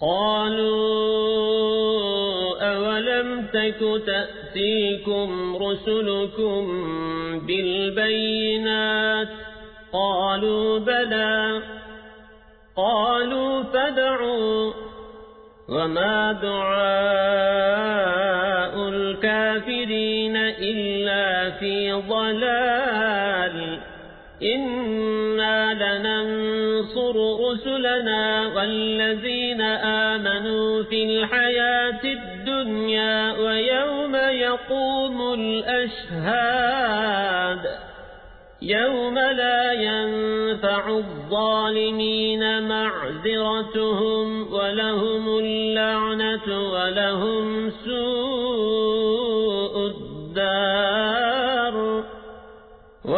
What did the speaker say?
قالوا أولم تك تأتيكم رسلكم بالبينات قالوا بلى قالوا فدعوا وما دعاء الكافرين إلا في ضلال إنا لننصر رسلنا والذين آمنوا في الحياة الدنيا ويوم يقوم الأشهاد يوم لا ينفع الظالمين معذرتهم ولهم اللعنة ولهم سوء